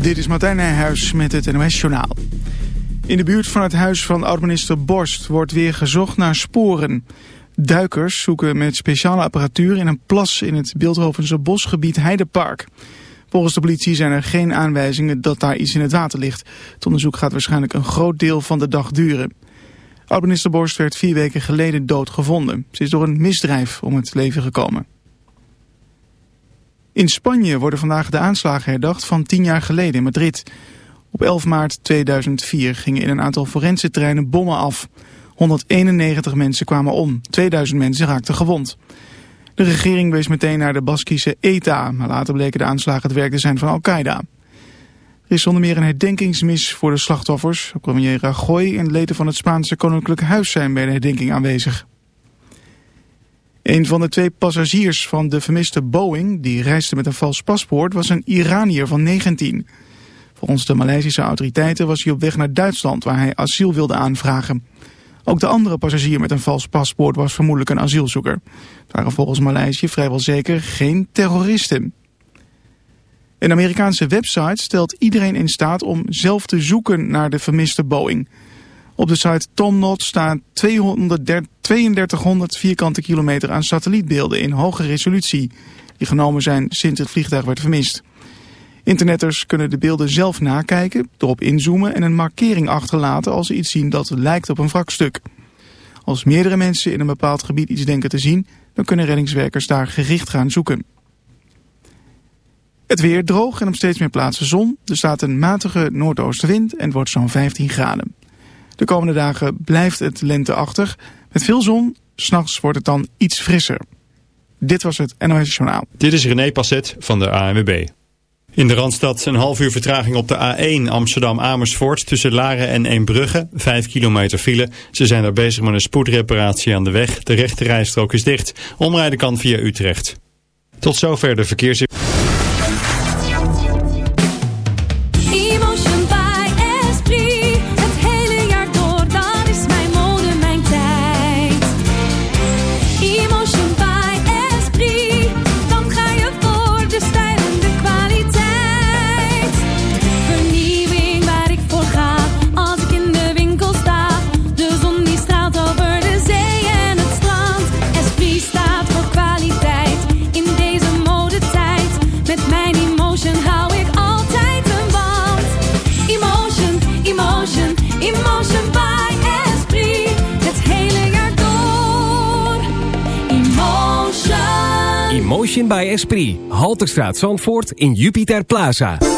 Dit is Martijn Nijhuis met het NOS-journaal. In de buurt van het huis van oud-minister Borst wordt weer gezocht naar sporen. Duikers zoeken met speciale apparatuur in een plas in het Beeldhovense bosgebied Heidepark. Volgens de politie zijn er geen aanwijzingen dat daar iets in het water ligt. Het onderzoek gaat waarschijnlijk een groot deel van de dag duren. Oud-minister Borst werd vier weken geleden doodgevonden. Ze is door een misdrijf om het leven gekomen. In Spanje worden vandaag de aanslagen herdacht van tien jaar geleden in Madrid. Op 11 maart 2004 gingen in een aantal forense terreinen bommen af. 191 mensen kwamen om, 2000 mensen raakten gewond. De regering wees meteen naar de Baskische ETA, maar later bleken de aanslagen het werk te zijn van Al-Qaeda. Er is zonder meer een herdenkingsmis voor de slachtoffers. Premier Rajoy en leden van het Spaanse Koninklijk Huis zijn bij de herdenking aanwezig. Een van de twee passagiers van de vermiste Boeing, die reisde met een vals paspoort, was een Iranier van 19. Volgens de Maleisische autoriteiten was hij op weg naar Duitsland, waar hij asiel wilde aanvragen. Ook de andere passagier met een vals paspoort was vermoedelijk een asielzoeker. Het waren volgens Maleisië vrijwel zeker geen terroristen. Een Amerikaanse website stelt iedereen in staat om zelf te zoeken naar de vermiste Boeing. Op de site Tomnot staan 3200 vierkante kilometer aan satellietbeelden in hoge resolutie. Die genomen zijn sinds het vliegtuig werd vermist. Internetters kunnen de beelden zelf nakijken, erop inzoomen en een markering achterlaten als ze iets zien dat lijkt op een wrakstuk. Als meerdere mensen in een bepaald gebied iets denken te zien, dan kunnen reddingswerkers daar gericht gaan zoeken. Het weer droog en op steeds meer plaatsen zon. Er staat een matige noordoostenwind en wordt zo'n 15 graden. De komende dagen blijft het lenteachtig. Met veel zon, s'nachts wordt het dan iets frisser. Dit was het NOS Journaal. Dit is René Passet van de ANWB. In de Randstad een half uur vertraging op de A1 Amsterdam-Amersfoort tussen Laren en Eembrugge. Vijf kilometer file. Ze zijn daar bezig met een spoedreparatie aan de weg. De rechte rijstrook is dicht. Omrijden kan via Utrecht. Tot zover de verkeers... Esprit. Halterstraat Zandvoort in Jupiter Plaza.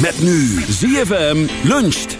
Met nu ZFM luncht.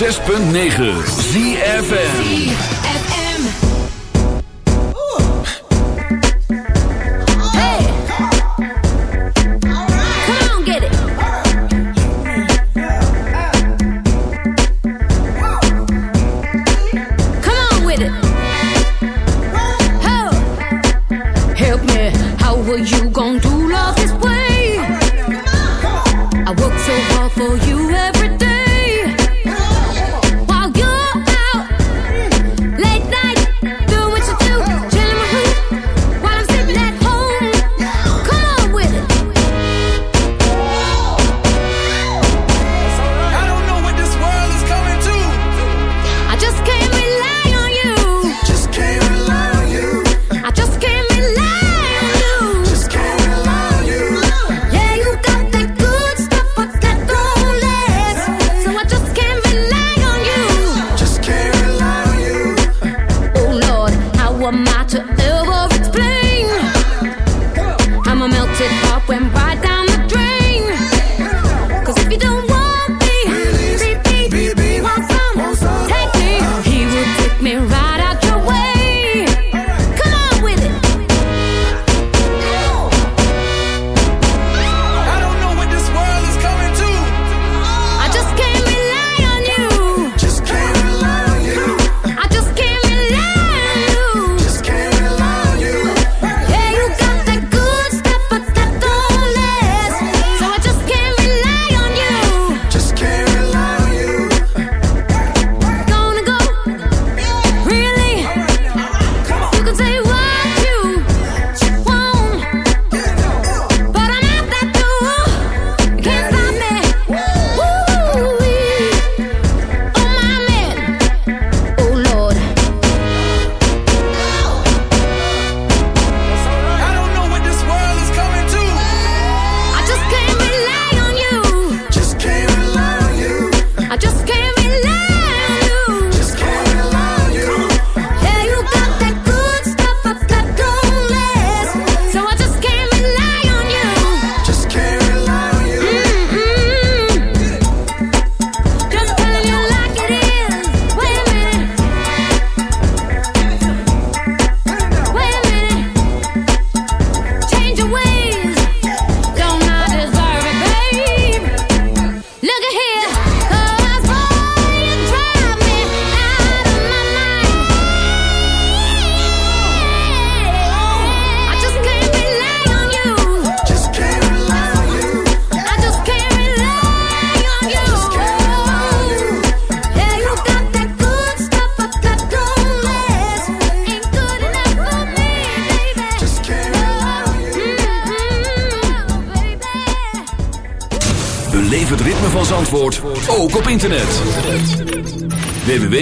106.9 ZFN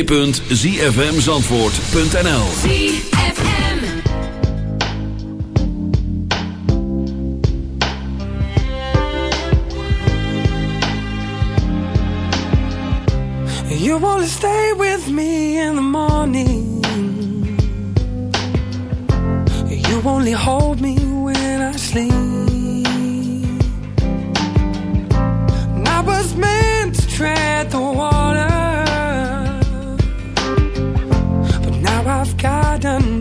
www.zfmzandvoort.nl You wanna stay with me in the morning. You only hold me when I sleep. I was meant to tread the water garden.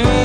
true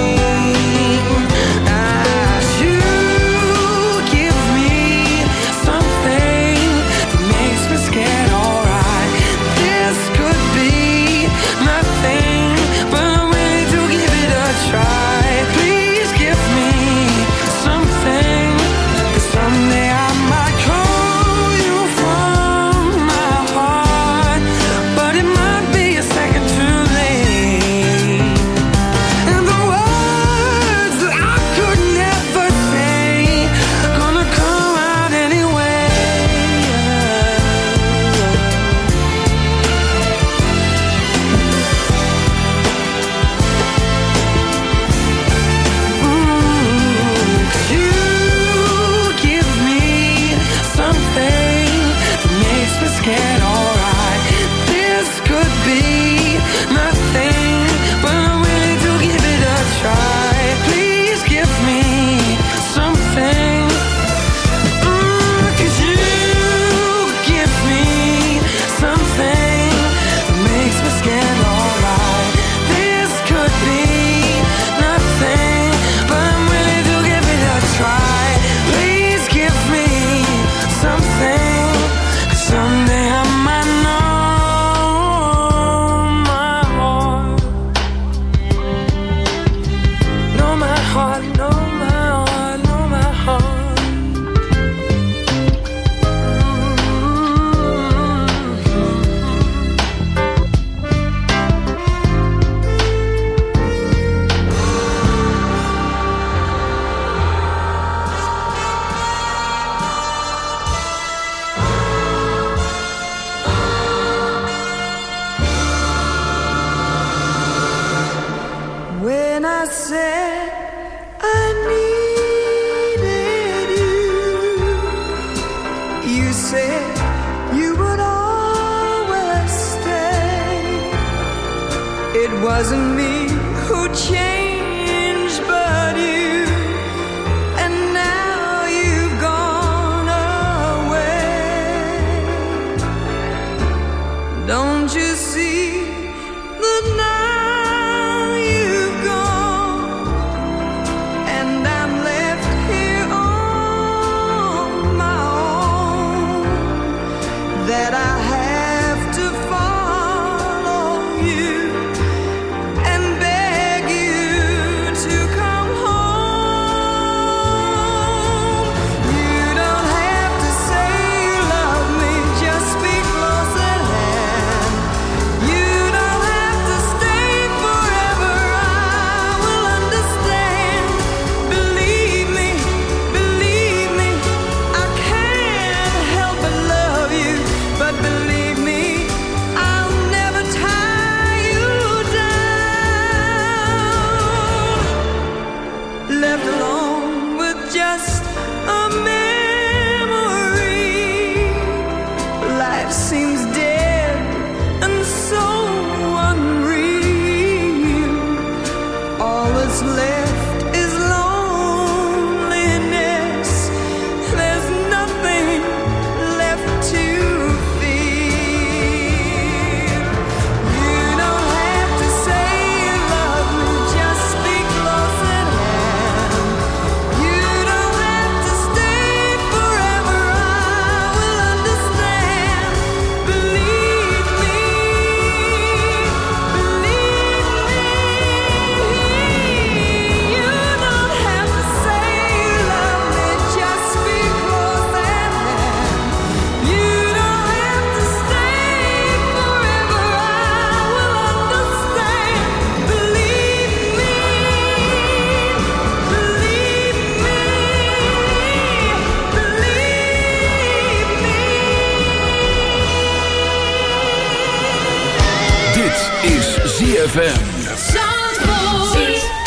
ZFM. Zandvoort. ZFM.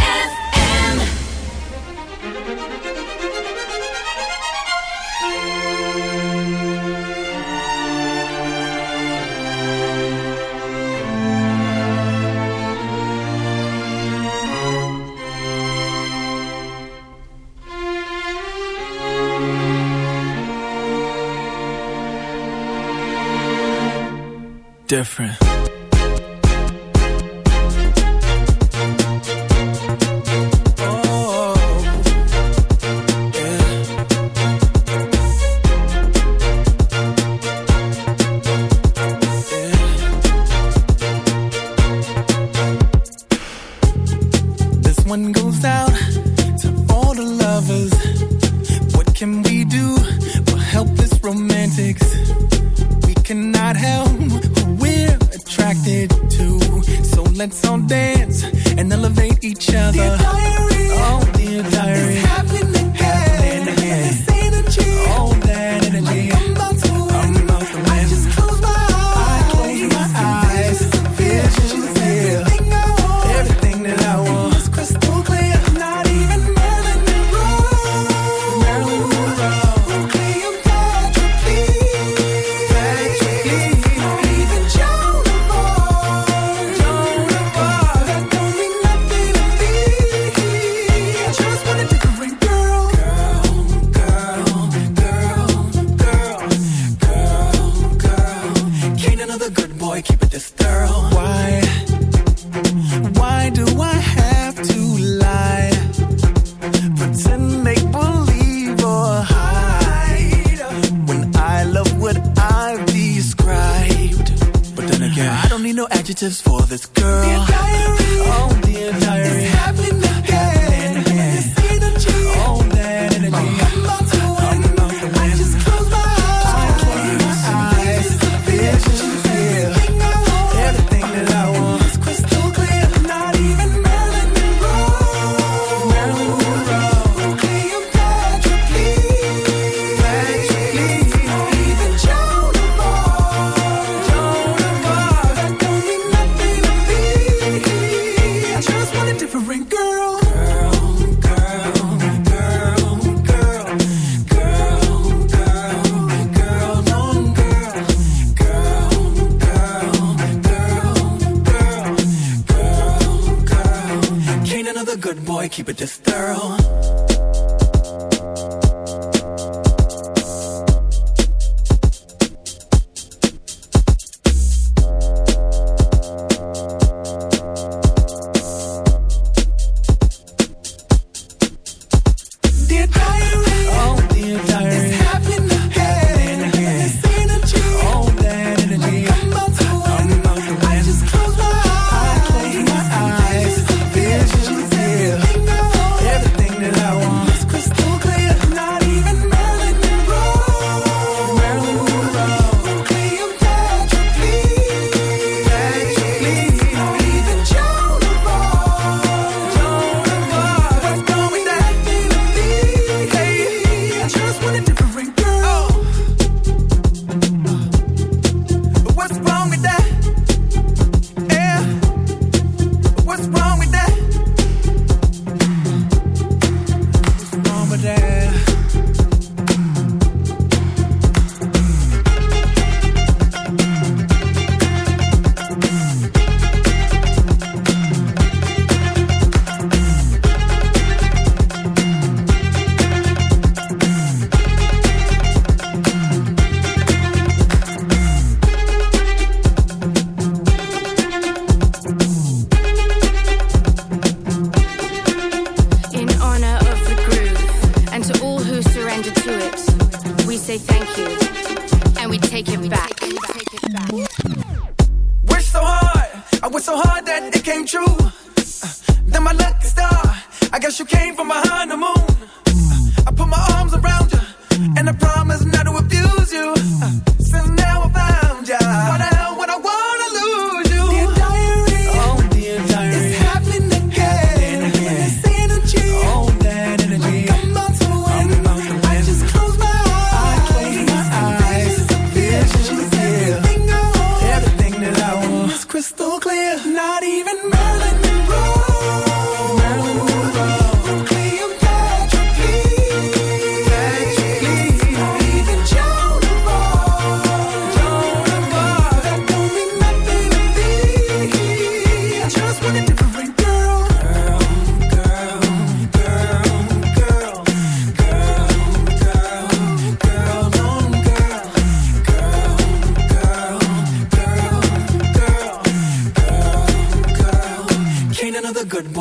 different.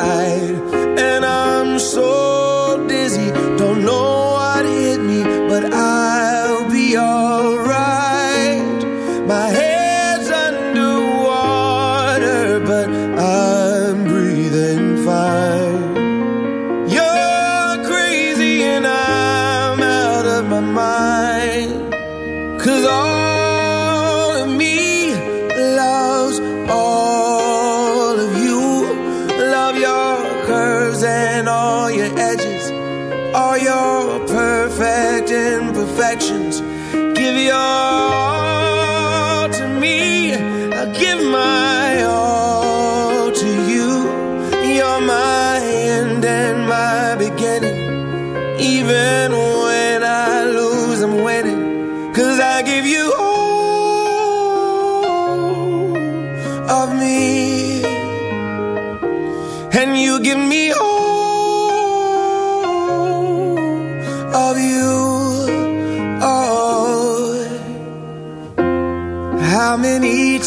side.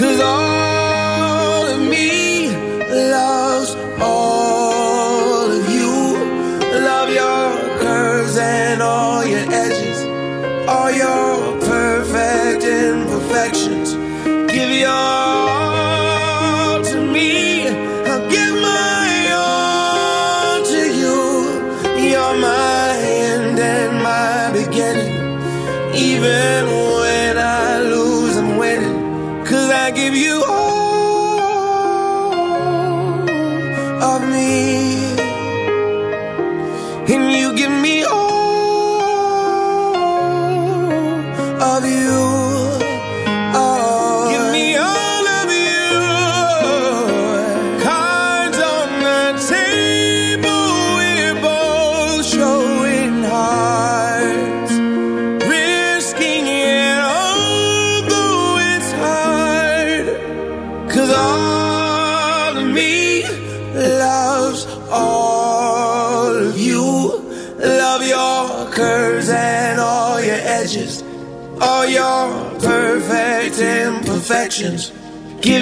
Cause all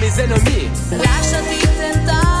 mes ennemis. Lasciati tentare.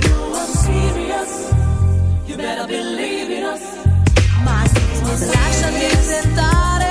better believe in us. Ma sì, mi lasciami sentare.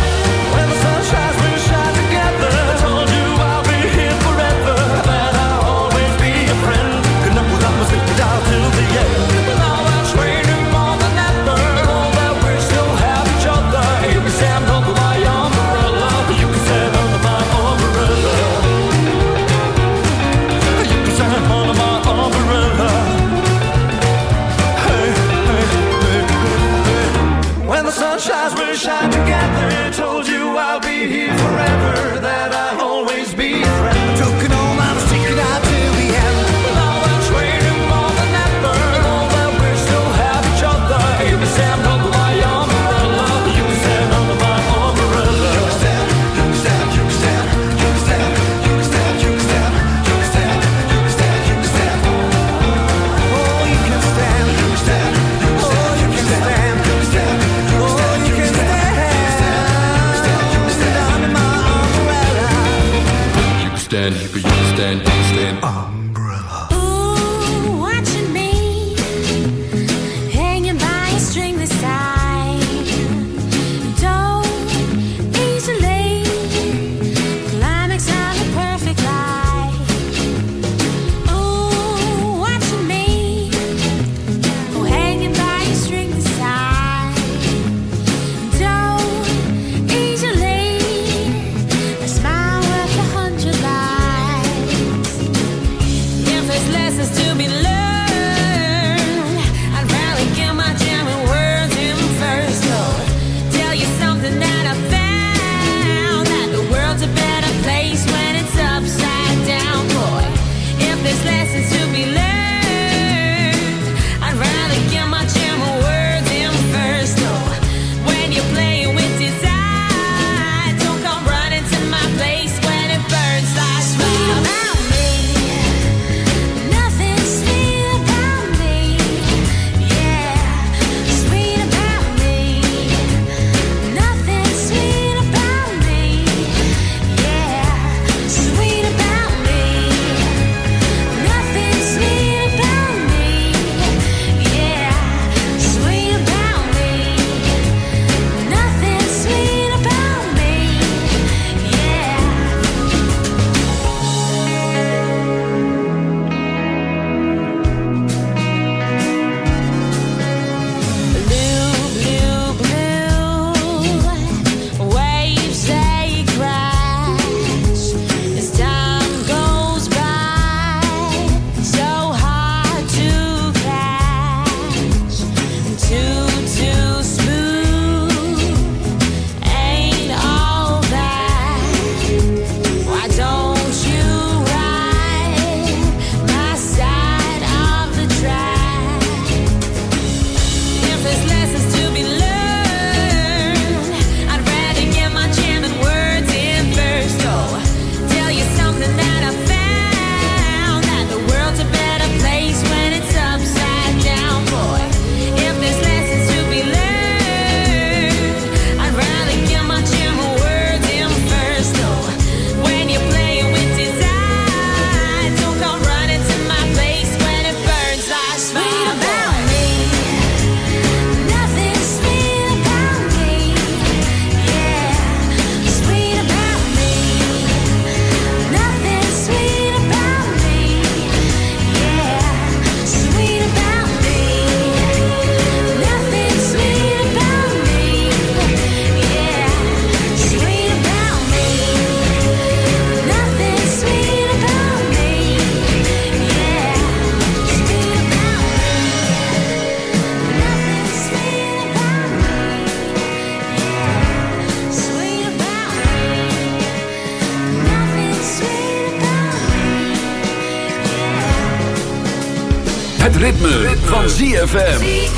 ZFM.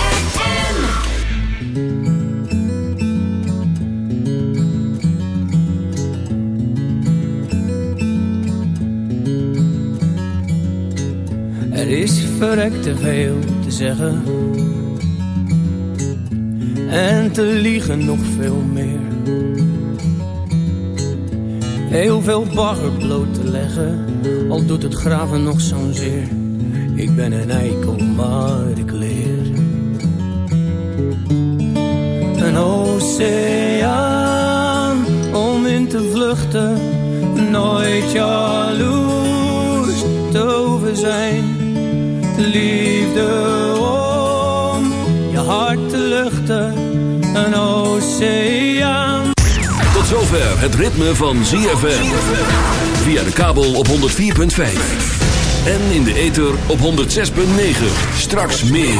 Er is verrekt te veel te zeggen. En te liegen nog veel meer. Heel veel bagger bloot te leggen. Al doet het graven nog zo'n zeer. Ik ben een eikel, maar oceaan om in te vluchten. Nooit jaloers over zijn. Liefde om je hart te luchten. Een oceaan. Tot zover het ritme van ZFM. Via de kabel op 104.5. En in de ether op 106.9. Straks meer.